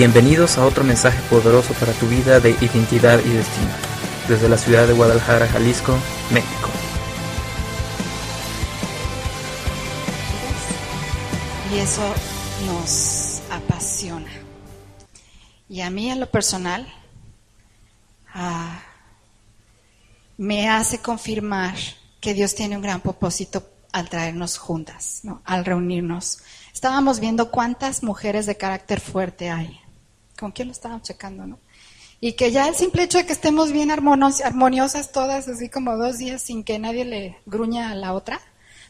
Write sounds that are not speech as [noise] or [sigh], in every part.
Bienvenidos a otro mensaje poderoso para tu vida de identidad y destino, desde la ciudad de Guadalajara, Jalisco, México. Y eso nos apasiona. Y a mí en lo personal ah, me hace confirmar que Dios tiene un gran propósito al traernos juntas, al reunirnos. Estábamos viendo cuántas mujeres de carácter fuerte hay. ¿Con quién lo estábamos checando, no? Y que ya el simple hecho de que estemos bien armoniosas todas, así como dos días sin que nadie le gruña a la otra,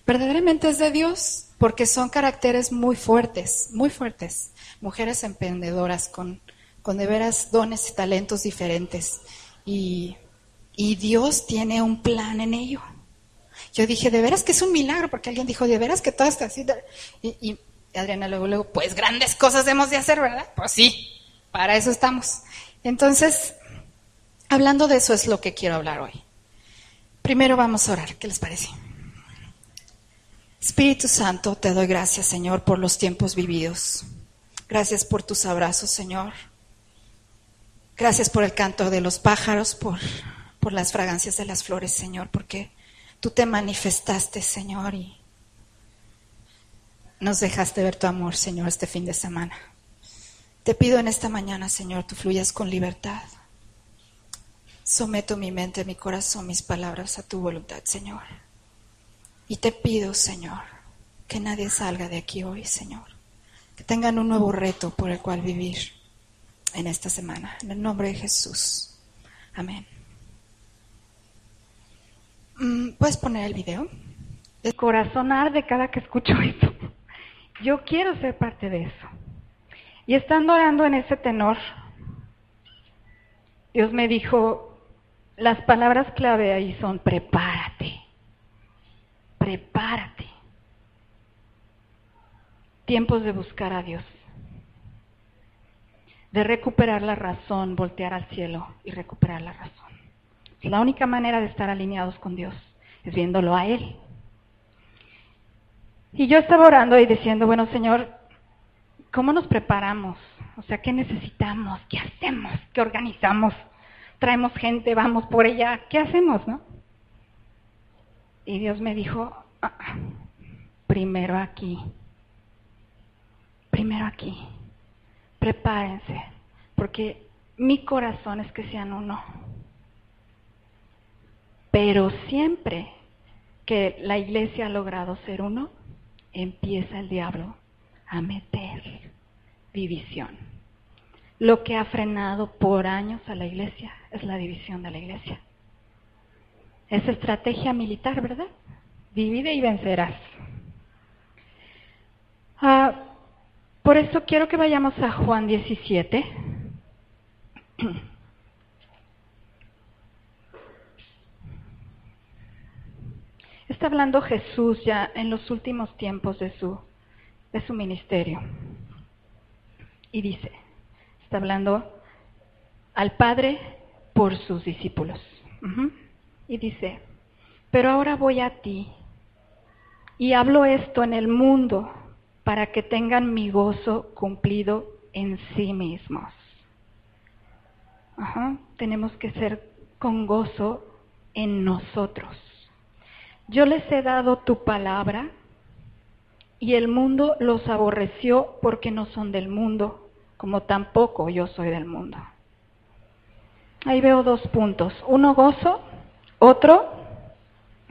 verdaderamente es de Dios, porque son caracteres muy fuertes, muy fuertes. Mujeres emprendedoras con, con de veras dones y talentos diferentes. Y, y Dios tiene un plan en ello. Yo dije, de veras que es un milagro, porque alguien dijo, de veras que todo está así. Y, y Adriana luego, luego, pues grandes cosas hemos de hacer, ¿verdad? Pues sí, para eso estamos. Entonces, hablando de eso es lo que quiero hablar hoy. Primero vamos a orar, ¿qué les parece? Espíritu Santo, te doy gracias, Señor, por los tiempos vividos. Gracias por tus abrazos, Señor. Gracias por el canto de los pájaros, por, por las fragancias de las flores, Señor, porque tú te manifestaste, Señor, y nos dejaste ver tu amor, Señor, este fin de semana. Te pido en esta mañana, Señor, tú fluyas con libertad. Someto mi mente, mi corazón, mis palabras a tu voluntad, Señor. Y te pido, Señor, que nadie salga de aquí hoy, Señor. Que tengan un nuevo reto por el cual vivir en esta semana. En el nombre de Jesús. Amén. Mm, ¿Puedes poner el video? El corazón arde cada que escucho esto. Yo quiero ser parte de eso. Y estando orando en ese tenor, Dios me dijo, las palabras clave ahí son prepárate, prepárate. Tiempos de buscar a Dios, de recuperar la razón, voltear al cielo y recuperar la razón. La única manera de estar alineados con Dios es viéndolo a Él. Y yo estaba orando y diciendo, bueno Señor, ¿Cómo nos preparamos? O sea, ¿qué necesitamos? ¿Qué hacemos? ¿Qué organizamos? Traemos gente, vamos por ella. ¿Qué hacemos, no? Y Dios me dijo, ah, primero aquí. Primero aquí. Prepárense, porque mi corazón es que sean uno. Pero siempre que la iglesia ha logrado ser uno, empieza el diablo a meter división. Lo que ha frenado por años a la iglesia es la división de la iglesia. Es estrategia militar, ¿verdad? Divide y vencerás. Ah, por eso quiero que vayamos a Juan 17. Está hablando Jesús ya en los últimos tiempos de su de su ministerio. Y dice, está hablando al Padre por sus discípulos. Y dice, pero ahora voy a ti y hablo esto en el mundo para que tengan mi gozo cumplido en sí mismos. Tenemos que ser con gozo en nosotros. Yo les he dado tu palabra y el mundo los aborreció porque no son del mundo, como tampoco yo soy del mundo. Ahí veo dos puntos. Uno gozo, otro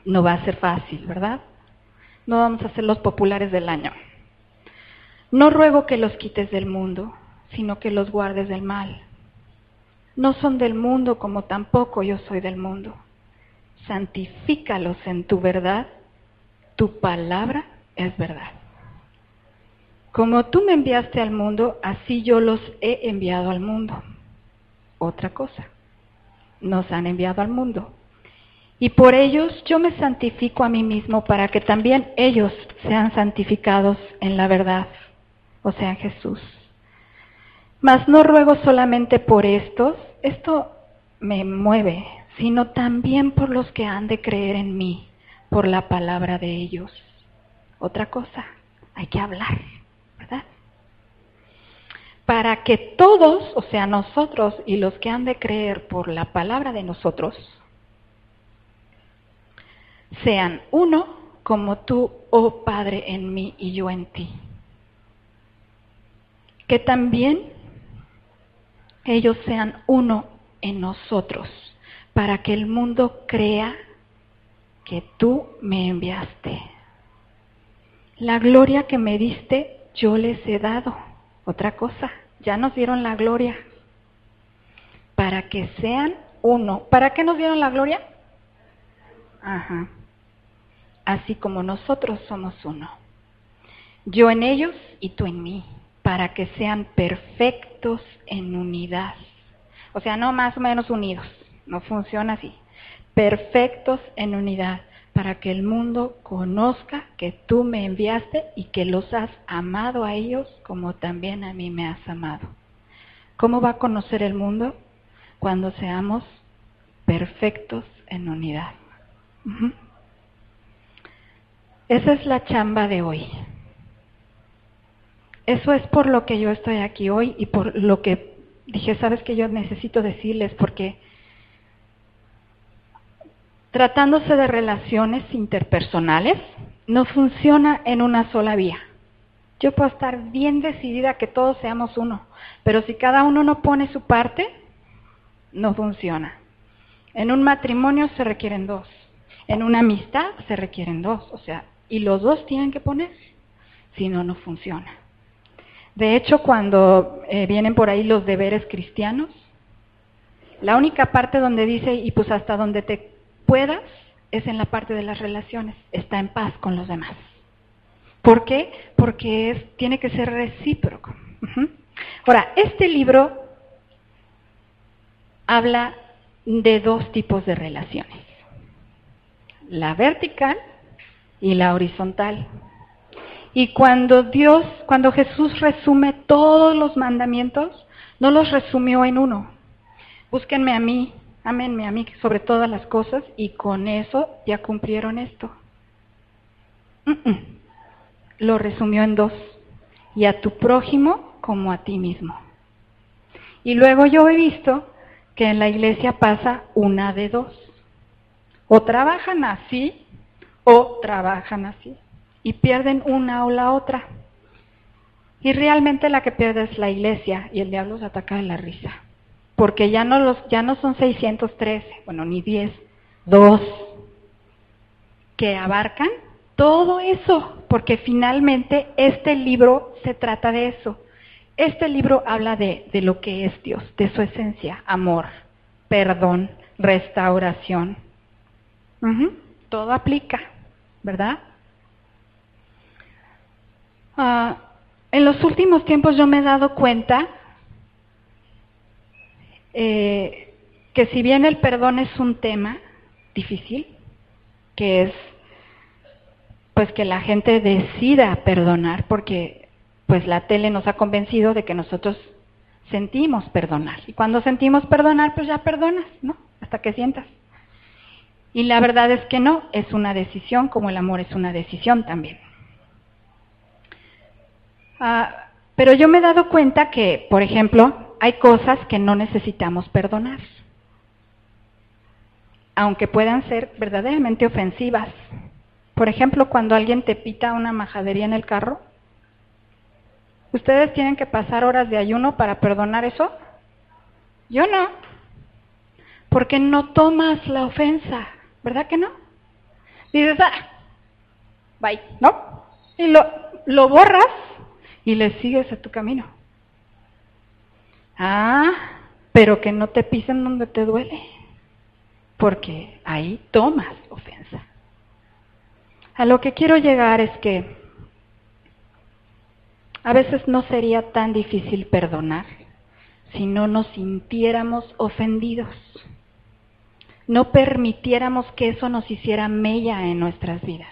no va a ser fácil, ¿verdad? No vamos a ser los populares del año. No ruego que los quites del mundo, sino que los guardes del mal. No son del mundo como tampoco yo soy del mundo. Santifícalos en tu verdad. Tu palabra es verdad. Como tú me enviaste al mundo, así yo los he enviado al mundo. Otra cosa, nos han enviado al mundo. Y por ellos yo me santifico a mí mismo para que también ellos sean santificados en la verdad, o sea, Jesús. Mas no ruego solamente por estos, esto me mueve, sino también por los que han de creer en mí, por la palabra de ellos. Otra cosa, hay que hablar. Para que todos, o sea, nosotros y los que han de creer por la palabra de nosotros, sean uno como tú, oh Padre, en mí y yo en ti. Que también ellos sean uno en nosotros, para que el mundo crea que tú me enviaste. La gloria que me diste, yo les he dado. Otra cosa, ya nos dieron la gloria. Para que sean uno. ¿Para qué nos dieron la gloria? Ajá. Así como nosotros somos uno. Yo en ellos y tú en mí. Para que sean perfectos en unidad. O sea, no más o menos unidos. No funciona así perfectos en unidad, para que el mundo conozca que tú me enviaste y que los has amado a ellos como también a mí me has amado. ¿Cómo va a conocer el mundo? Cuando seamos perfectos en unidad. Esa es la chamba de hoy. Eso es por lo que yo estoy aquí hoy y por lo que dije, sabes que yo necesito decirles porque tratándose de relaciones interpersonales, no funciona en una sola vía. Yo puedo estar bien decidida que todos seamos uno, pero si cada uno no pone su parte, no funciona. En un matrimonio se requieren dos, en una amistad se requieren dos, o sea, y los dos tienen que poner, si no, no funciona. De hecho, cuando eh, vienen por ahí los deberes cristianos, la única parte donde dice, y pues hasta donde te puedas es en la parte de las relaciones, está en paz con los demás. ¿Por qué? Porque es, tiene que ser recíproco. Ahora, este libro habla de dos tipos de relaciones, la vertical y la horizontal. Y cuando Dios, cuando Jesús resume todos los mandamientos, no los resumió en uno. Búsquenme a mí, Aménme a mí sobre todas las cosas y con eso ya cumplieron esto. Lo resumió en dos. Y a tu prójimo como a ti mismo. Y luego yo he visto que en la iglesia pasa una de dos. O trabajan así o trabajan así. Y pierden una o la otra. Y realmente la que pierde es la iglesia y el diablo se ataca de la risa porque ya no, los, ya no son 613, bueno, ni 10, dos, que abarcan todo eso, porque finalmente este libro se trata de eso. Este libro habla de, de lo que es Dios, de su esencia, amor, perdón, restauración. Todo aplica, ¿verdad? Ah, en los últimos tiempos yo me he dado cuenta eh, que si bien el perdón es un tema difícil, que es pues que la gente decida perdonar, porque pues la tele nos ha convencido de que nosotros sentimos perdonar. Y cuando sentimos perdonar, pues ya perdonas, ¿no? Hasta que sientas. Y la verdad es que no, es una decisión, como el amor es una decisión también. Ah, pero yo me he dado cuenta que, por ejemplo, hay cosas que no necesitamos perdonar, aunque puedan ser verdaderamente ofensivas. Por ejemplo, cuando alguien te pita una majadería en el carro, ¿ustedes tienen que pasar horas de ayuno para perdonar eso? Yo no, porque no tomas la ofensa, ¿verdad que no? Dices, ah, bye, ¿no? Y lo, lo borras y le sigues a tu camino. Ah, pero que no te pisen donde te duele, porque ahí tomas ofensa. A lo que quiero llegar es que a veces no sería tan difícil perdonar si no nos sintiéramos ofendidos, no permitiéramos que eso nos hiciera mella en nuestras vidas.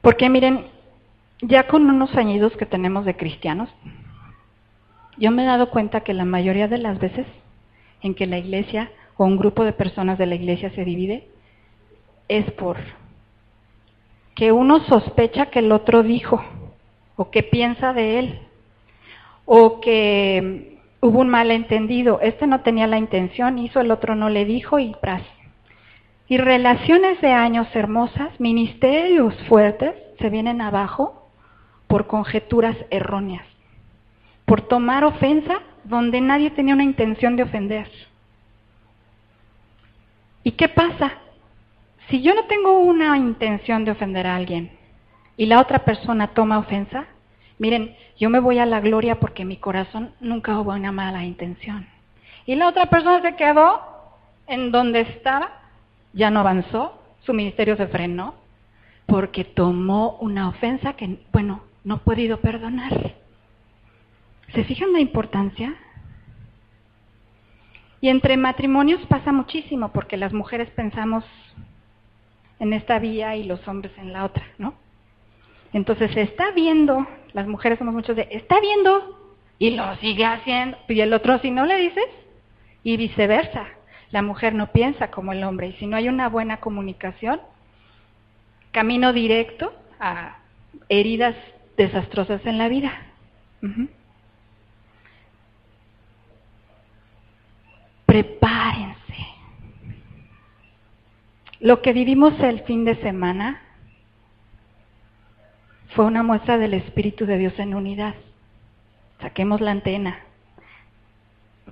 Porque miren, ya con unos añitos que tenemos de cristianos, yo me he dado cuenta que la mayoría de las veces en que la iglesia o un grupo de personas de la iglesia se divide es por que uno sospecha que el otro dijo o que piensa de él o que hubo un malentendido, este no tenía la intención, hizo, el otro no le dijo y tras. Y relaciones de años hermosas, ministerios fuertes, se vienen abajo por conjeturas erróneas, por tomar ofensa donde nadie tenía una intención de ofender. ¿Y qué pasa? Si yo no tengo una intención de ofender a alguien y la otra persona toma ofensa, miren, yo me voy a la gloria porque mi corazón nunca hubo una mala intención. Y la otra persona se quedó en donde estaba, ya no avanzó, su ministerio se frenó, porque tomó una ofensa que, bueno, no ha podido perdonar. ¿Se fijan la importancia? Y entre matrimonios pasa muchísimo porque las mujeres pensamos en esta vía y los hombres en la otra, ¿no? Entonces se está viendo, las mujeres somos muchos de, está viendo y lo sigue haciendo, y el otro si no le dices, y viceversa. La mujer no piensa como el hombre y si no hay una buena comunicación, camino directo a heridas desastrosas en la vida. Prepárense. Lo que vivimos el fin de semana fue una muestra del Espíritu de Dios en unidad. Saquemos la antena.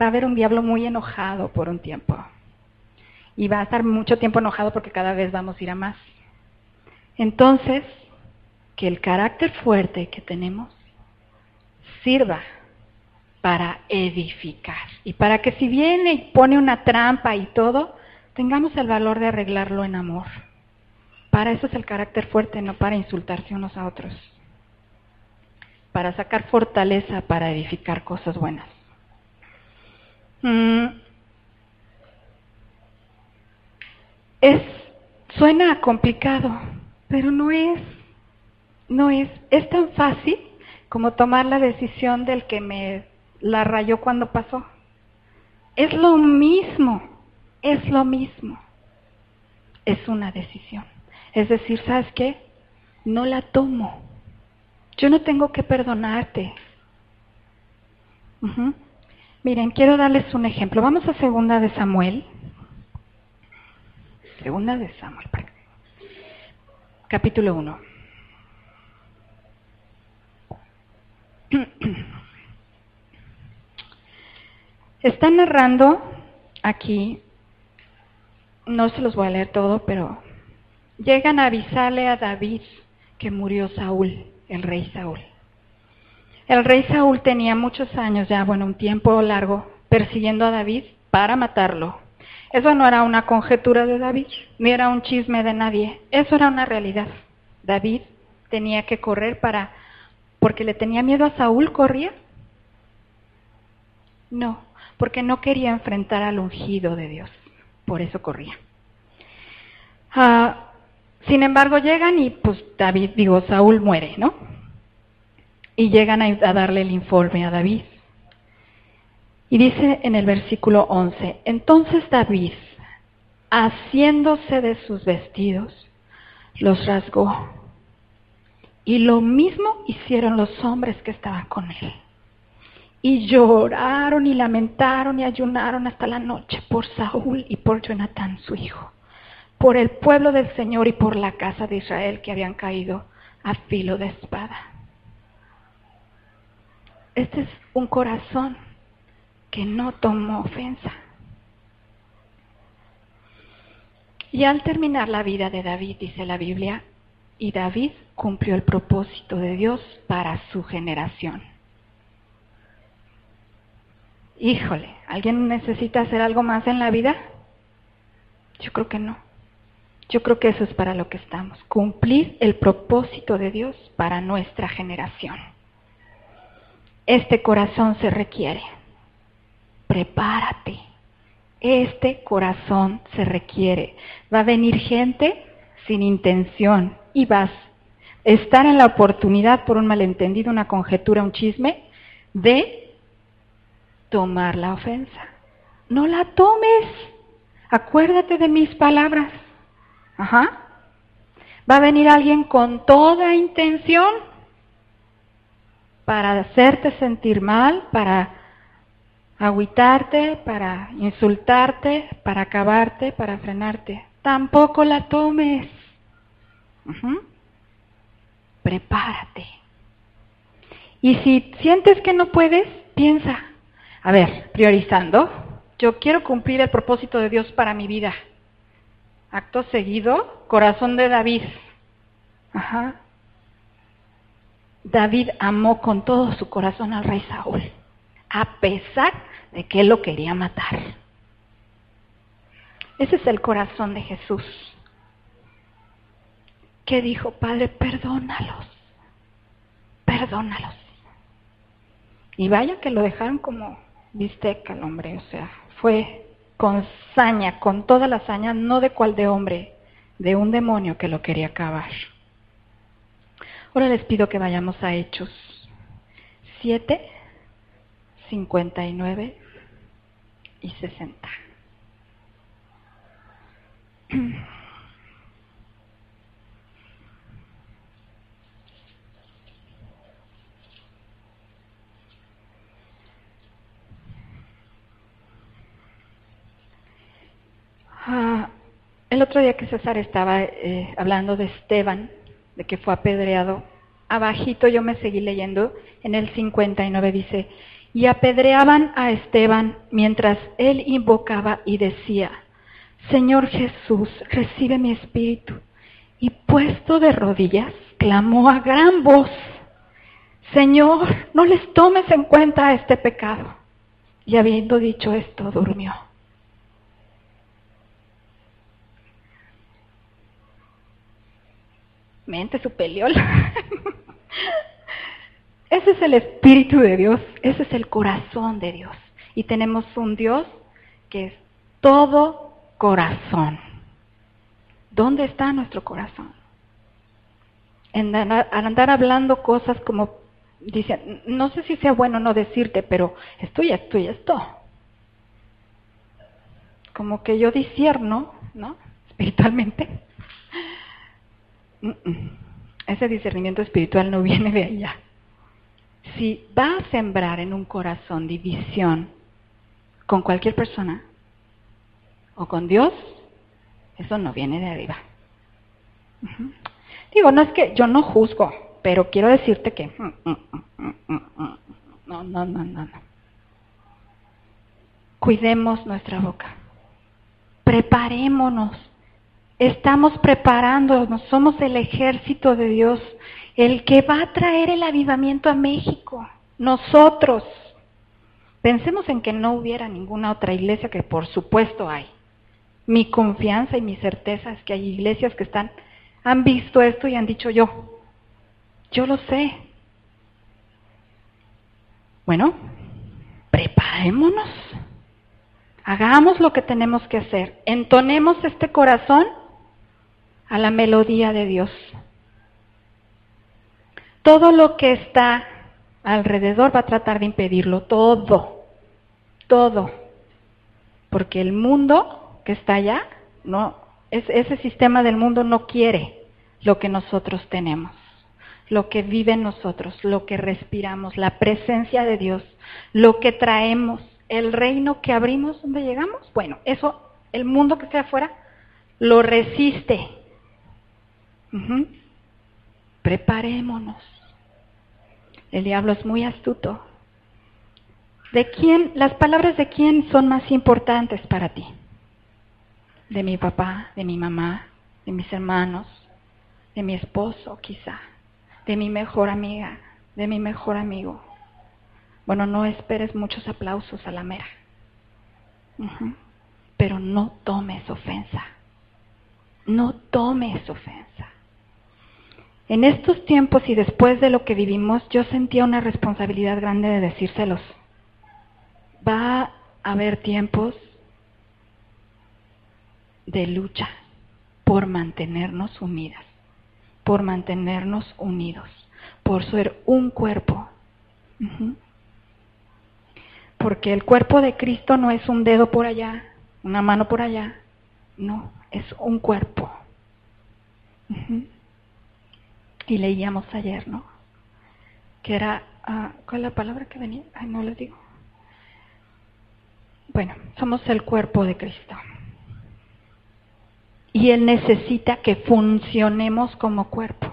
Va a haber un diablo muy enojado por un tiempo. Y va a estar mucho tiempo enojado porque cada vez vamos a ir a más. Entonces, que el carácter fuerte que tenemos sirva para edificar y para que si viene y pone una trampa y todo, tengamos el valor de arreglarlo en amor. Para eso es el carácter fuerte, no para insultarse unos a otros. Para sacar fortaleza, para edificar cosas buenas. Mm. Es, suena complicado, pero no es, no es, es tan fácil como tomar la decisión del que me la rayó cuando pasó. Es lo mismo, es lo mismo. Es una decisión. Es decir, ¿sabes qué? No la tomo. Yo no tengo que perdonarte. Miren, quiero darles un ejemplo. Vamos a segunda de Samuel. Segunda de Samuel capítulo 1. [clears throat] Está narrando aquí, no se los voy a leer todo, pero llegan a avisarle a David que murió Saúl, el rey Saúl. El rey Saúl tenía muchos años ya, bueno, un tiempo largo, persiguiendo a David para matarlo. Eso no era una conjetura de David, ni era un chisme de nadie, eso era una realidad. David tenía que correr para, porque le tenía miedo a Saúl, corría. No, porque no quería enfrentar al ungido de Dios, por eso corría. Ah, sin embargo, llegan y pues David, digo, Saúl muere, ¿no? Y llegan a, a darle el informe a David. Y dice en el versículo 11, entonces David, haciéndose de sus vestidos, los rasgó. Y lo mismo hicieron los hombres que estaban con él. Y lloraron y lamentaron y ayunaron hasta la noche por Saúl y por Jonatán su hijo, por el pueblo del Señor y por la casa de Israel que habían caído a filo de espada. Este es un corazón que no tomó ofensa. Y al terminar la vida de David, dice la Biblia, y David cumplió el propósito de Dios para su generación. Híjole, ¿alguien necesita hacer algo más en la vida? Yo creo que no. Yo creo que eso es para lo que estamos, cumplir el propósito de Dios para nuestra generación. Este corazón se requiere prepárate. Este corazón se requiere. Va a venir gente sin intención y vas a estar en la oportunidad por un malentendido, una conjetura, un chisme, de tomar la ofensa. No la tomes. Acuérdate de mis palabras. Ajá. Va a venir alguien con toda intención para hacerte sentir mal, para agüitarte, para insultarte, para acabarte, para frenarte. Tampoco la tomes. Prepárate. Y si sientes que no puedes, piensa, a ver, priorizando, yo quiero cumplir el propósito de Dios para mi vida. Acto seguido, corazón de David. Ajá. David amó con todo su corazón al rey Saúl, a pesar de que él lo quería matar. Ese es el corazón de Jesús. Que dijo, Padre, perdónalos, perdónalos. Y vaya que lo dejaron como bisteca al hombre, o sea, fue con saña, con toda la saña, no de cual de hombre, de un demonio que lo quería acabar. Ahora les pido que vayamos a Hechos 7, 59 y 60. [clears throat] Ah, el otro día que César estaba eh, hablando de Esteban, de que fue apedreado, abajito yo me seguí leyendo, en el 59 dice, y apedreaban a Esteban mientras él invocaba y decía, Señor Jesús, recibe mi espíritu. Y puesto de rodillas, clamó a gran voz, Señor, no les tomes en cuenta este pecado. Y habiendo dicho esto, durmió. Mente superior. [laughs] ese es el Espíritu de Dios, ese es el corazón de Dios. Y tenemos un Dios que es todo corazón. ¿Dónde está nuestro corazón? En andar hablando cosas como, dicen, no sé si sea bueno no decirte, pero esto y esto y esto. Como que yo disierno, ¿no? Espiritualmente ese discernimiento espiritual no viene de allá. Si va a sembrar en un corazón división con cualquier persona o con Dios, eso no viene de arriba. Digo, no es que yo no juzgo, pero quiero decirte que mm, mm, mm, no, no, no, no, no. Cuidemos nuestra boca. Preparémonos estamos preparándonos, somos el ejército de Dios, el que va a traer el avivamiento a México, nosotros. Pensemos en que no hubiera ninguna otra iglesia que por supuesto hay. Mi confianza y mi certeza es que hay iglesias que están, han visto esto y han dicho yo, yo lo sé. Bueno, preparémonos, hagamos lo que tenemos que hacer, entonemos este corazón a la melodía de Dios. Todo lo que está alrededor va a tratar de impedirlo, todo, todo. Porque el mundo que está allá, no, ese sistema del mundo no quiere lo que nosotros tenemos, lo que vive en nosotros, lo que respiramos, la presencia de Dios, lo que traemos, el reino que abrimos donde llegamos. Bueno, eso, el mundo que está afuera, lo resiste. Preparémonos. El diablo es muy astuto. ¿De quién, las palabras de quién son más importantes para ti? De mi papá, de mi mamá, de mis hermanos, de mi esposo quizá, de mi mejor amiga, de mi mejor amigo. Bueno, no esperes muchos aplausos a la mera, pero no tomes ofensa. No tomes ofensa. En estos tiempos y después de lo que vivimos, yo sentía una responsabilidad grande de decírselos. Va a haber tiempos de lucha por mantenernos unidas, por mantenernos unidos, por ser un cuerpo. Porque el cuerpo de Cristo no es un dedo por allá, una mano por allá, no, es un cuerpo y leíamos ayer, ¿no? que era, ah, ¿cuál es la palabra que venía? Ay, no les digo. Bueno, somos el cuerpo de Cristo. Y Él necesita que funcionemos como cuerpo.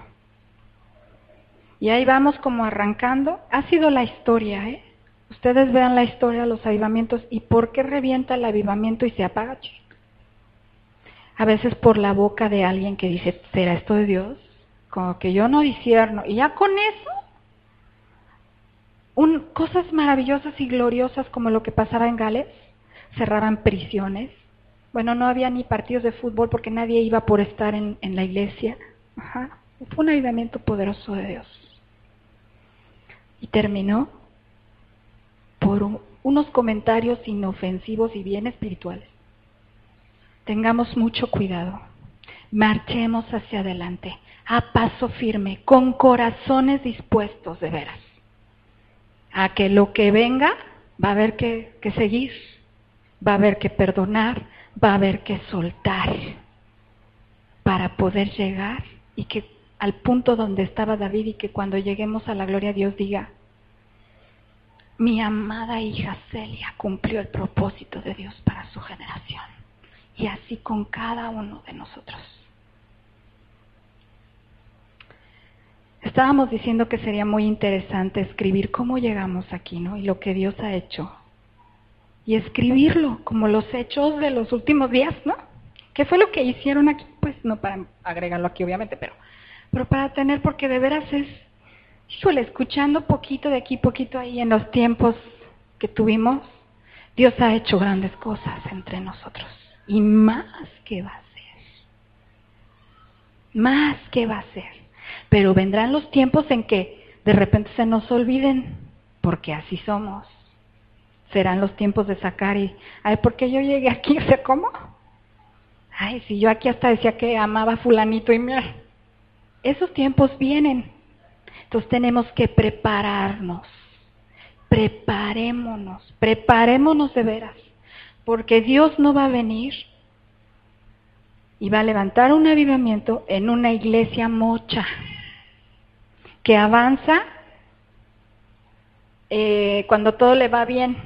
Y ahí vamos como arrancando. Ha sido la historia, ¿eh? Ustedes vean la historia los avivamientos y por qué revienta el avivamiento y se apaga. A veces por la boca de alguien que dice, ¿será esto de Dios? Que yo no disierno. Y ya con eso, cosas maravillosas y gloriosas como lo que pasaba en Gales, cerraban prisiones. Bueno, no había ni partidos de fútbol porque nadie iba por estar en, en la iglesia. Ajá. Fue un avivamiento poderoso de Dios. Y terminó por unos comentarios inofensivos y bien espirituales. Tengamos mucho cuidado. Marchemos hacia adelante, a paso firme, con corazones dispuestos de veras. A que lo que venga va a haber que, que seguir, va a haber que perdonar, va a haber que soltar para poder llegar y que al punto donde estaba David y que cuando lleguemos a la gloria Dios diga, mi amada hija Celia cumplió el propósito de Dios para su generación. Y así con cada uno de nosotros. Estábamos diciendo que sería muy interesante escribir cómo llegamos aquí, ¿no? Y lo que Dios ha hecho. Y escribirlo como los hechos de los últimos días, ¿no? ¿Qué fue lo que hicieron aquí? Pues no para agregarlo aquí, obviamente, pero, para tener, porque de veras es híjole, escuchando poquito de aquí, poquito ahí en los tiempos que tuvimos, Dios ha hecho grandes cosas entre nosotros. Y más que va a hacer. Más que va a hacer. Pero vendrán los tiempos en que de repente se nos olviden, porque así somos. Serán los tiempos de sacar y, ay, ¿por qué yo llegué aquí? [laughs] O sea, ¿cómo? Ay, si yo aquí hasta decía que amaba a fulanito y mira, esos tiempos vienen. Entonces tenemos que prepararnos. Preparémonos, preparémonos de veras, porque Dios no va a venir y va a levantar un avivamiento en una iglesia mocha que avanza eh, cuando todo le va bien,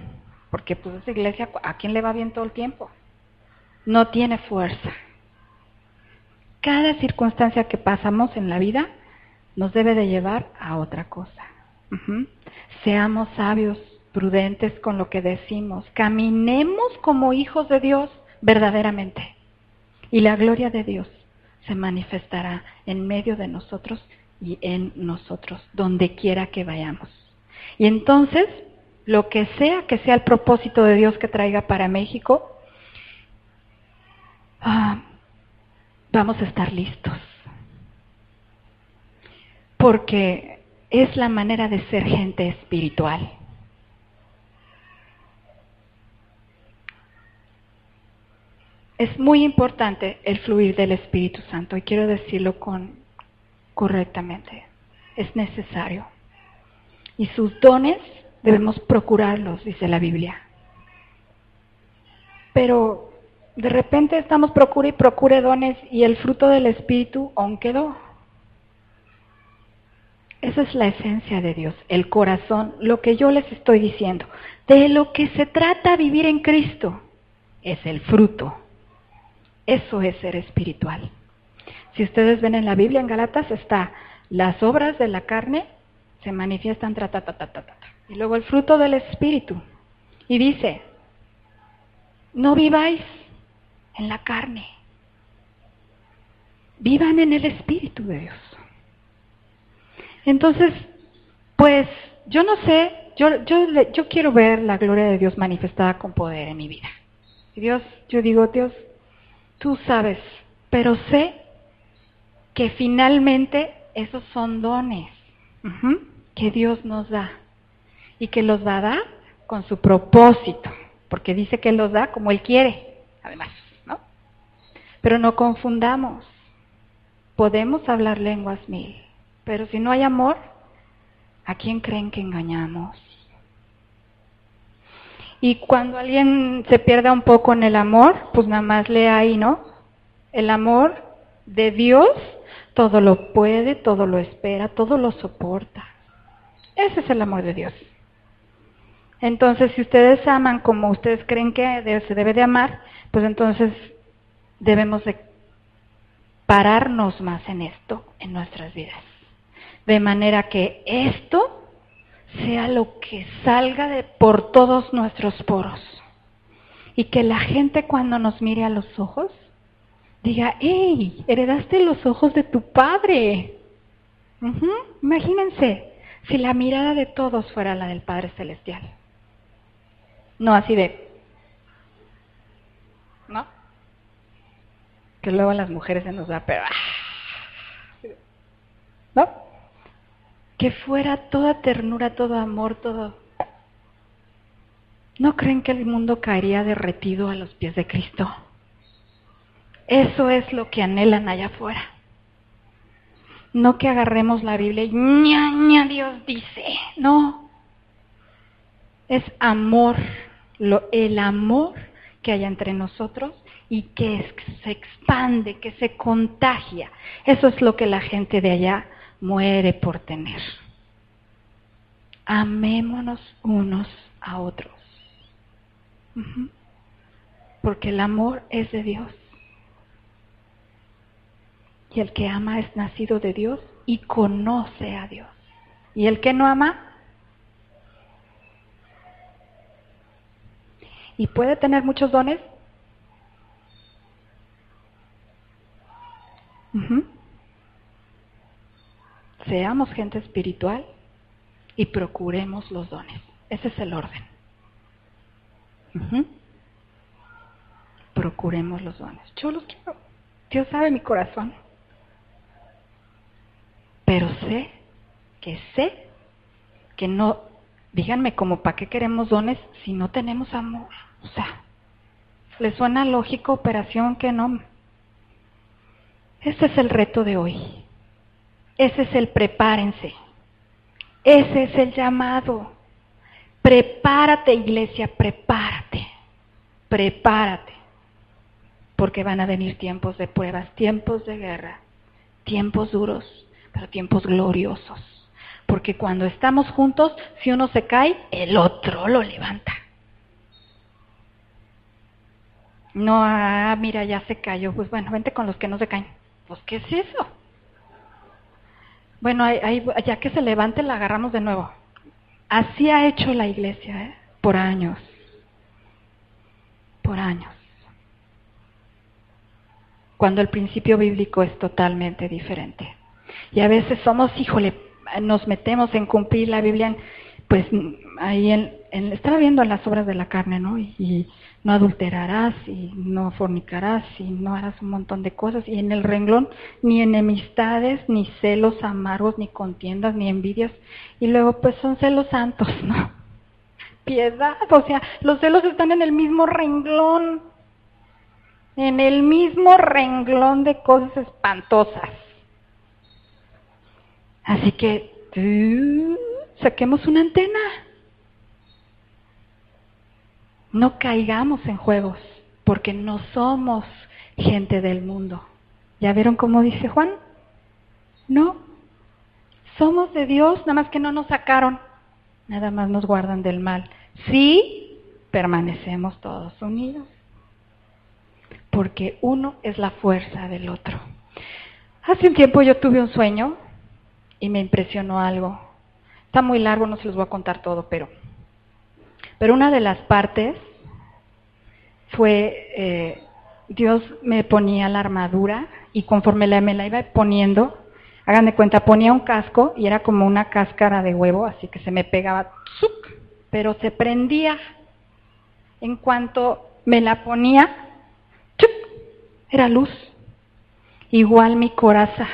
porque pues esa iglesia, ¿a quién le va bien todo el tiempo? No tiene fuerza. Cada circunstancia que pasamos en la vida nos debe de llevar a otra cosa. Seamos sabios, prudentes con lo que decimos, caminemos como hijos de Dios verdaderamente. Y la gloria de Dios se manifestará en medio de nosotros y en nosotros, donde quiera que vayamos. Y entonces, lo que sea que sea el propósito de Dios que traiga para México, ah, vamos a estar listos porque es la manera de ser gente espiritual. Es muy importante el fluir del Espíritu Santo y quiero decirlo con, correctamente. Es necesario. Y sus dones debemos procurarlos, dice la Biblia. Pero de repente estamos procure y procure dones y el fruto del Espíritu aún quedó. Esa es la esencia de Dios, el corazón, lo que yo les estoy diciendo. De lo que se trata vivir en Cristo es el fruto. Eso es ser espiritual. Si ustedes ven en la Biblia, en Galatas está las obras de la carne se manifiestan ta, ta, ta, ta, ta, y luego el fruto del espíritu. Y dice, no viváis en la carne, vivan en el espíritu de Dios. Entonces, pues yo no sé, yo, yo, yo quiero ver la gloria de Dios manifestada con poder en mi vida. Y Dios, yo digo, Dios, tú sabes, pero sé que finalmente esos son dones que Dios nos da y que los va a dar con su propósito, porque dice que los da como Él quiere, además, ¿no? Pero no confundamos, podemos hablar lenguas mil, pero si no hay amor, ¿a quién creen que engañamos? Y cuando alguien se pierda un poco en el amor, pues nada más lee ahí, ¿no? El amor de Dios todo lo puede, todo lo espera, todo lo soporta. Ese es el amor de Dios. Entonces, si ustedes aman como ustedes creen que se debe de amar, pues entonces debemos de pararnos más en esto en nuestras vidas. De manera que esto sea lo que salga de por todos nuestros poros. Y que la gente cuando nos mire a los ojos diga, hey, heredaste los ojos de tu padre. Imagínense si la mirada de todos fuera la del Padre Celestial. No así de, ¿no? Que luego a las mujeres se nos da, pero, ah, ¿no? Que fuera toda ternura, todo amor, todo. ¿No creen que el mundo caería derretido a los pies de Cristo? Eso es lo que anhelan allá afuera. No que agarremos la Biblia y ña, Dios dice. No. Es amor, lo, el amor que hay entre nosotros y que se expande, que se contagia. Eso es lo que la gente de allá muere por tener. Amémonos unos a otros. Porque el amor es de Dios. Y el que ama es nacido de Dios y conoce a Dios. Y el que no ama y puede tener muchos dones. Seamos gente espiritual y procuremos los dones. Ese es el orden. Procuremos los dones. Yo los quiero. Dios sabe mi corazón. Pero sé que sé que no, díganme como para qué queremos dones si no tenemos amor. O sea, ¿le suena lógico operación que no? Ese es el reto de hoy. Ese es el prepárense. Ese es el llamado. Prepárate, iglesia, prepárate. Prepárate. Porque van a venir tiempos de pruebas, tiempos de guerra, tiempos duros, pero tiempos gloriosos. Porque cuando estamos juntos, si uno se cae, el otro lo levanta. No, ah, mira, ya se cayó. Pues bueno, vente con los que no se caen. Pues, ¿qué es eso? Bueno, ya que se levante, la agarramos de nuevo. Así ha hecho la iglesia, ¿eh? Por años. Por años. Cuando el principio bíblico es totalmente diferente. Y a veces somos, híjole, nos metemos en cumplir la Biblia, pues ahí en, estaba viendo en las obras de la carne, ¿no? Y, no adulterarás y no fornicarás y no harás un montón de cosas. Y en el renglón, ni enemistades, ni celos amargos, ni contiendas, ni envidias. Y luego, pues son celos santos, ¿no? [laughs] Piedad, o sea, los celos están en el mismo renglón. En el mismo renglón de cosas espantosas. Así que saquemos una antena. No caigamos en juegos, porque no somos gente del mundo. ¿Ya vieron cómo dice Juan? No. Somos de Dios, nada más que no nos sacaron. Nada más nos guardan del mal. Sí, permanecemos todos unidos. Porque uno es la fuerza del otro. Hace un tiempo yo tuve un sueño y me impresionó algo. Está muy largo, no se los voy a contar todo, pero, pero una de las partes fue, eh, Dios me ponía la armadura y conforme me la iba poniendo, hagan de cuenta, ponía un casco y era como una cáscara de huevo, así que se me pegaba, pero se prendía. En cuanto me la ponía, era luz. Igual mi coraza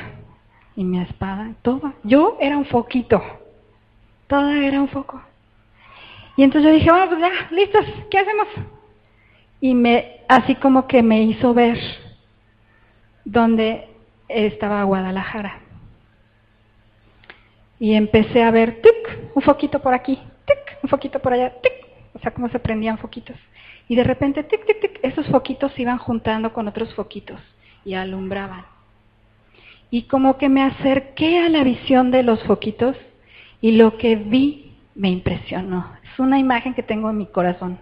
y mi espada, todo. Yo era un foquito, todo era un foco. Y entonces yo dije, bueno, pues ya, listos, ¿qué hacemos? Y me, así como que me hizo ver dónde estaba Guadalajara. Y empecé a ver, tic, un foquito por aquí, tic, un foquito por allá, tic, o sea, cómo se prendían foquitos. Y de repente, tic, tic, tic, esos foquitos se iban juntando con otros foquitos y alumbraban y como que me acerqué a la visión de los foquitos Y lo que vi me impresionó. Es una imagen que tengo en mi corazón.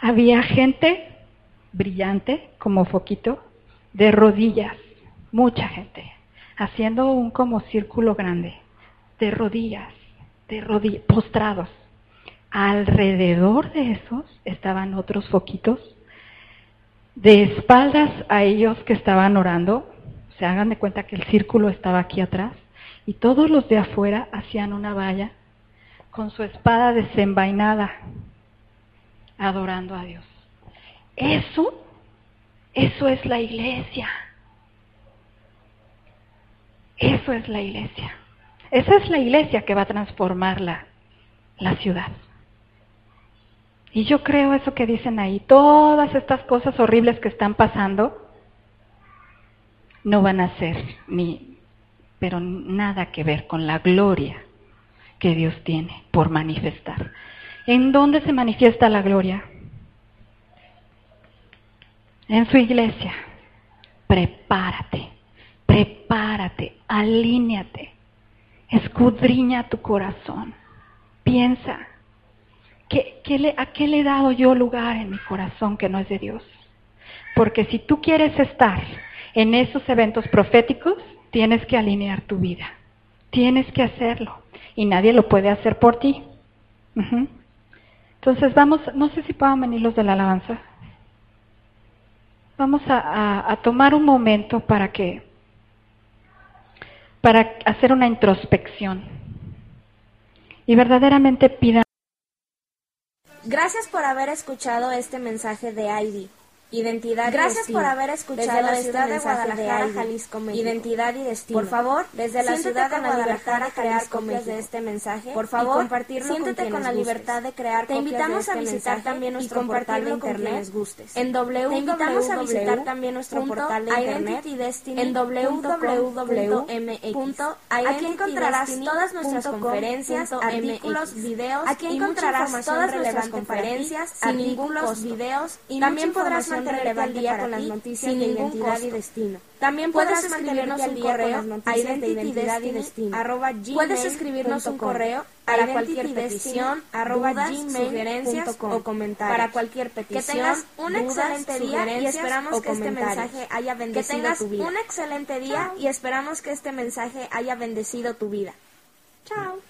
Había gente brillante, como foquito, de rodillas, mucha gente, haciendo un como círculo grande, de rodillas, de rodillas, postrados. Alrededor de esos estaban otros foquitos, de espaldas a ellos que estaban orando, se hagan de cuenta que el círculo estaba aquí atrás, y todos los de afuera hacían una valla con su espada desenvainada, adorando a Dios. Eso, eso es la iglesia. Eso es la iglesia. Esa es la iglesia que va a transformar la, la ciudad. Y yo creo eso que dicen ahí, todas estas cosas horribles que están pasando no van a ser ni, pero nada que ver con la gloria que Dios tiene por manifestar. ¿En dónde se manifiesta la gloria? En su iglesia. Prepárate, prepárate, alíñate, escudriña tu corazón, piensa, ¿qué, le, ¿a qué le he dado yo lugar en mi corazón que no es de Dios? Porque si tú quieres estar en esos eventos proféticos, tienes que alinear tu vida, tienes que hacerlo y nadie lo puede hacer por ti. Entonces vamos, no sé si puedan venir los de la alabanza. Vamos a, a tomar un momento para que, para hacer una introspección y verdaderamente pidan. Gracias por haber escuchado este mensaje de ID. Identidad Gracias por haber escuchado desde la ciudad de Guadalajara, Jalisco, México. Identidad y destino. Por favor, desde la ciudad de Guadalajara, crear copias de este mensaje. Por favor, y compartirlo siéntete con, con la libertad de crear Te invitamos a visitar también nuestro portal de internet. Gustes. En www. Te invitamos a visitar también nuestro portal de internet. En www.mx. Aquí encontrarás todas nuestras conferencias, artículos, videos. Aquí encontrarás todas nuestras conferencias, artículos, videos y también podrás mantenerte al día con las noticias de identidad y destino. También puedes escribirnos un correo a identidad y destino. Puedes escribirnos un correo para cualquier petición, dudas, sugerencias o comentarios. Para cualquier petición, que tengas un excelente día y esperamos que este mensaje haya bendecido tu vida. un excelente día y esperamos que este mensaje haya bendecido tu vida. Chao.